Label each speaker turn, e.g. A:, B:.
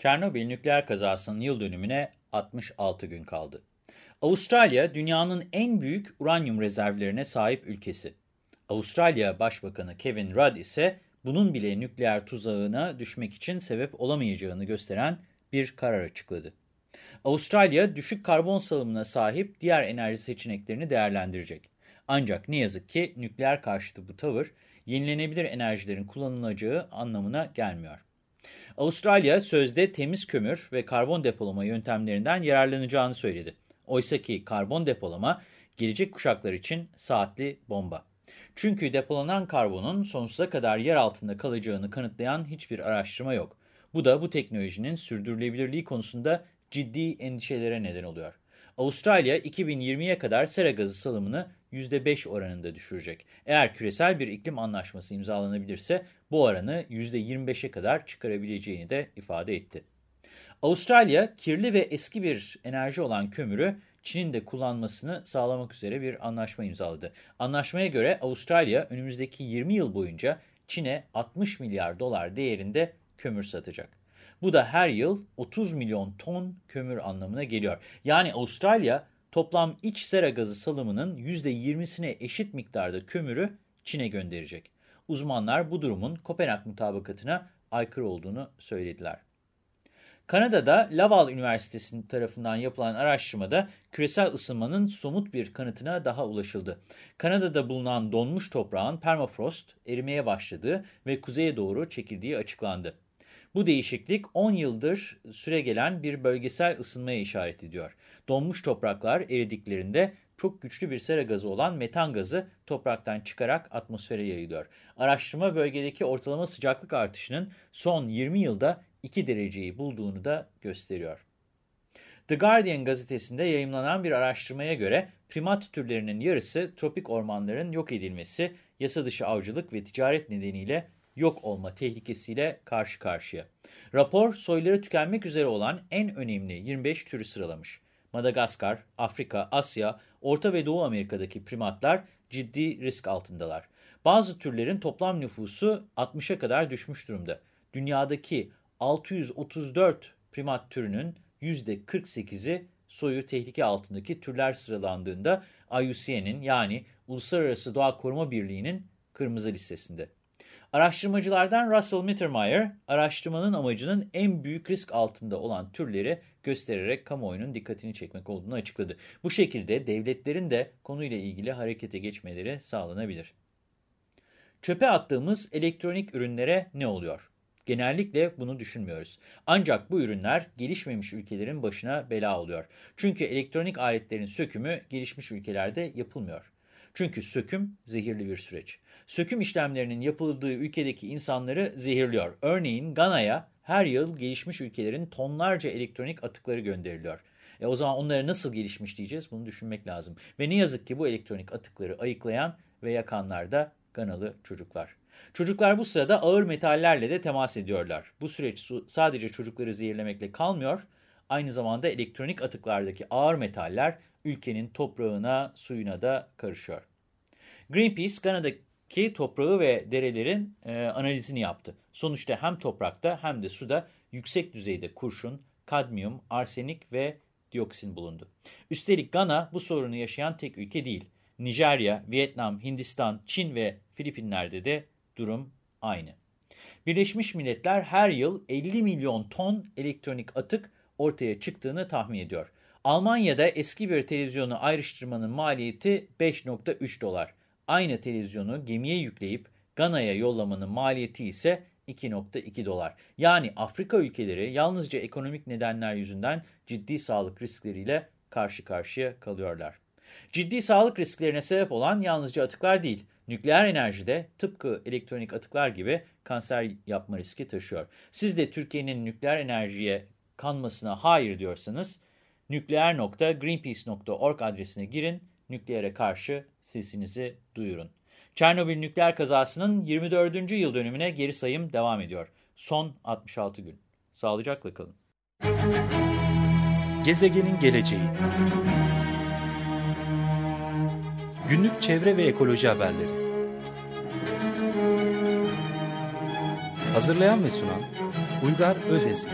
A: Çernobil nükleer kazasının yıl dönümüne 66 gün kaldı. Avustralya dünyanın en büyük uranyum rezervlerine sahip ülkesi. Avustralya Başbakanı Kevin Rudd ise bunun bile nükleer tuzağına düşmek için sebep olamayacağını gösteren bir karar açıkladı. Avustralya düşük karbon salımına sahip diğer enerji seçeneklerini değerlendirecek. Ancak ne yazık ki nükleer karşıtı bu tavır yenilenebilir enerjilerin kullanılacağı anlamına gelmiyor. Avustralya sözde temiz kömür ve karbon depolama yöntemlerinden yararlanacağını söyledi. Oysa ki karbon depolama gelecek kuşaklar için saatli bomba. Çünkü depolanan karbonun sonsuza kadar yer altında kalacağını kanıtlayan hiçbir araştırma yok. Bu da bu teknolojinin sürdürülebilirliği konusunda ciddi endişelere neden oluyor. Avustralya 2020'ye kadar sera gazı salımını %5 oranında düşürecek. Eğer küresel bir iklim anlaşması imzalanabilirse bu oranı %25'e kadar çıkarabileceğini de ifade etti. Avustralya kirli ve eski bir enerji olan kömürü Çin'in de kullanmasını sağlamak üzere bir anlaşma imzaladı. Anlaşmaya göre Avustralya önümüzdeki 20 yıl boyunca Çin'e 60 milyar dolar değerinde kömür satacak. Bu da her yıl 30 milyon ton kömür anlamına geliyor. Yani Avustralya toplam iç sera gazı salımının %20'sine eşit miktarda kömürü Çin'e gönderecek. Uzmanlar bu durumun Kopenhag mutabakatına aykırı olduğunu söylediler. Kanada'da Laval Üniversitesi tarafından yapılan araştırmada küresel ısınmanın somut bir kanıtına daha ulaşıldı. Kanada'da bulunan donmuş toprağın permafrost erimeye başladığı ve kuzeye doğru çekildiği açıklandı. Bu değişiklik 10 yıldır süregelen bir bölgesel ısınmaya işaret ediyor. Donmuş topraklar eridiklerinde çok güçlü bir sera gazı olan metan gazı topraktan çıkarak atmosfere yayılıyor. Araştırma bölgedeki ortalama sıcaklık artışının son 20 yılda 2 dereceyi bulduğunu da gösteriyor. The Guardian gazetesinde yayımlanan bir araştırmaya göre primat türlerinin yarısı tropik ormanların yok edilmesi, yasa dışı avcılık ve ticaret nedeniyle yok olma tehlikesiyle karşı karşıya. Rapor soyları tükenmek üzere olan en önemli 25 türü sıralamış. Madagaskar, Afrika, Asya, Orta ve Doğu Amerika'daki primatlar ciddi risk altındalar. Bazı türlerin toplam nüfusu 60'a kadar düşmüş durumda. Dünyadaki 634 primat türünün %48'i soyu tehlike altındaki türler sıralandığında IUCN'in yani Uluslararası Doğa Koruma Birliği'nin kırmızı listesinde. Araştırmacılardan Russell Mittermeier, araştırmanın amacının en büyük risk altında olan türleri göstererek kamuoyunun dikkatini çekmek olduğunu açıkladı. Bu şekilde devletlerin de konuyla ilgili harekete geçmeleri sağlanabilir. Çöpe attığımız elektronik ürünlere ne oluyor? Genellikle bunu düşünmüyoruz. Ancak bu ürünler gelişmemiş ülkelerin başına bela oluyor. Çünkü elektronik aletlerin sökümü gelişmiş ülkelerde yapılmıyor. Çünkü söküm zehirli bir süreç. Söküm işlemlerinin yapıldığı ülkedeki insanları zehirliyor. Örneğin Gana'ya her yıl gelişmiş ülkelerin tonlarca elektronik atıkları gönderiliyor. E o zaman onlara nasıl gelişmiş diyeceğiz bunu düşünmek lazım. Ve ne yazık ki bu elektronik atıkları ayıklayan ve yakanlar da Ganalı çocuklar. Çocuklar bu sırada ağır metallerle de temas ediyorlar. Bu süreç sadece çocukları zehirlemekle kalmıyor, aynı zamanda elektronik atıklardaki ağır metaller ülkenin toprağına, suyuna da karışıyor. Greenpeace, Kanada'daki toprağı ve derelerin e, analizini yaptı. Sonuçta hem toprakta hem de suda yüksek düzeyde kurşun, kadmiyum, arsenik ve dioksin bulundu. Üstelik Gana bu sorunu yaşayan tek ülke değil. Nijerya, Vietnam, Hindistan, Çin ve Filipinler'de de durum aynı. Birleşmiş Milletler her yıl 50 milyon ton elektronik atık ortaya çıktığını tahmin ediyor. Almanya'da eski bir televizyonu ayrıştırmanın maliyeti 5.3 dolar. Aynı televizyonu gemiye yükleyip Gana'ya yollamanın maliyeti ise 2.2 dolar. Yani Afrika ülkeleri yalnızca ekonomik nedenler yüzünden ciddi sağlık riskleriyle karşı karşıya kalıyorlar. Ciddi sağlık risklerine sebep olan yalnızca atıklar değil, nükleer enerji de tıpkı elektronik atıklar gibi kanser yapma riski taşıyor. Siz de Türkiye'nin nükleer enerjiye kanmasına hayır diyorsanız nükleer.greenpeace.org adresine girin, nükleere karşı sesinizi duyurun. Çernobil nükleer kazasının 24. yıl dönümüne geri sayım devam ediyor. Son 66 gün. Sağlıcakla kalın.
B: Gezegenin geleceği Günlük çevre ve ekoloji haberleri Hazırlayan ve sunan Uygar Özesmi